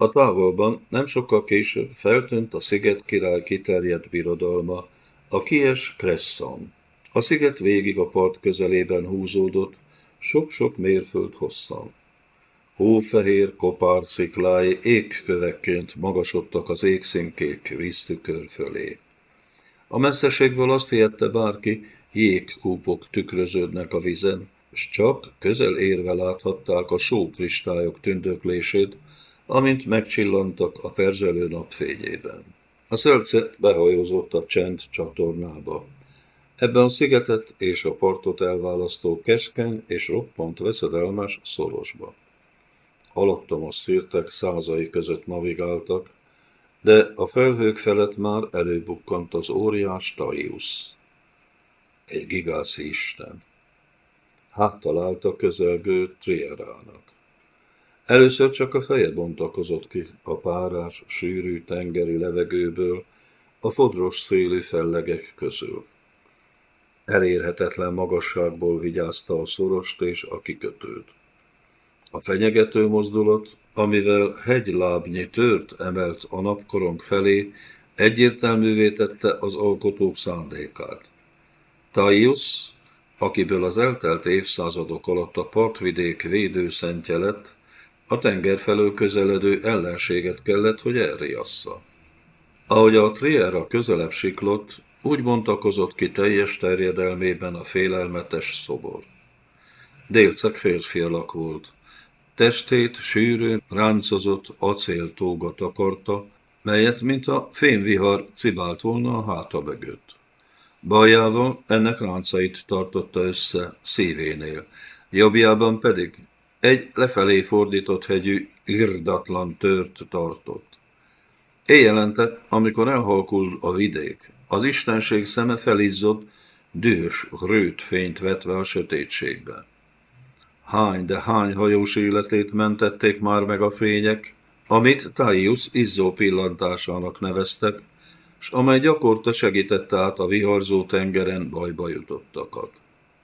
A távolban nem sokkal később feltűnt a sziget király kiterjedt birodalma, a kies Cresson. A sziget végig a part közelében húzódott, sok-sok mérföld hosszan. Hófehér kopár sziklái égkövekként magasodtak az égszínkék víztükör fölé. A messzeségből azt hihette bárki, jégkúpok tükröződnek a vizen, s csak közel érve láthatták a sókristályok tündöklését, amint megcsillantak a perzselő napfényében. A szölce behajózott a csend csatornába. Ebben a szigetet és a partot elválasztó keskeny és roppant veszedelmes szorosba. Alattomos szírtek százai között navigáltak, de a felhők felett már előbukkant az óriás Taius. Egy gigászi isten. Hát találta közelgő Trierának. Először csak a feje bontakozott ki a párás, sűrű tengeri levegőből, a fodros szélű fellegek közül. Elérhetetlen magasságból vigyázta a szorost és a kikötőt. A fenyegető mozdulat, amivel hegylábnyi tört emelt a napkorong felé, egyértelművé tette az alkotók szándékát. Taius, akiből az eltelt évszázadok alatt a partvidék védőszentje lett, a tenger felől közeledő ellenséget kellett, hogy elriassza. Ahogy a Triera közelebb siklott, úgy bontakozott ki teljes terjedelmében a félelmetes szobor. Délceg férfi alak volt. Testét sűrűn, ráncozott acéltóga takarta, melyet, mint a fényvihar, cibált volna a háta mögött. Bajával ennek ráncait tartotta össze szívénél, jobbjában pedig egy lefelé fordított hegyű, irdatlan tört tartott. Éjjelente, amikor elhalkul a vidék, az istenség szeme felizzott, dühös, rőt fényt vetve a sötétségbe. Hány, de hány hajós életét mentették már meg a fények, amit Taius izzó pillantásának neveztek, s amely gyakorta segítette át a viharzó tengeren bajba jutottakat.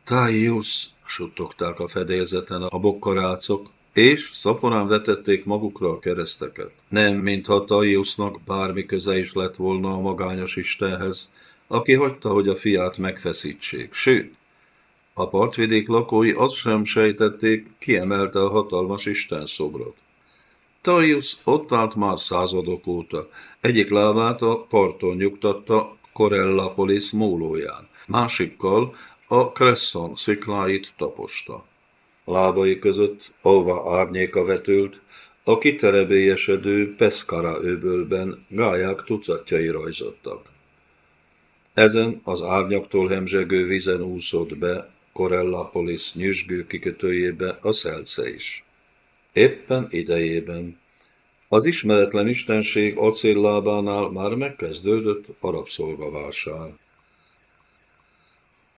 Taius, suttogták a fedélzeten a bokkarácok, és szaporán vetették magukra a kereszteket. Nem, mintha Taiusnak bármi köze is lett volna a magányos Istenhez, aki hagyta, hogy a fiát megfeszítsék. Sőt, a partvidék lakói azt sem sejtették, kiemelte a hatalmas Isten szobrot. Taius ott állt már századok óta. Egyik lábát a parton nyugtatta Corellapolis mólóján, másikkal a Cresson szikláit taposta. Lábai között, ahova árnyéka vetült, a kiterebélyesedő Pescara öbölben gályák tucatjai rajzottak. Ezen az árnyaktól hemzsegő vizen úszott be Corellapolis nyüzsgő kikötőjébe a szelce is. Éppen idejében. Az ismeretlen istenség acéllábánál már megkezdődött a rabszolgavásár.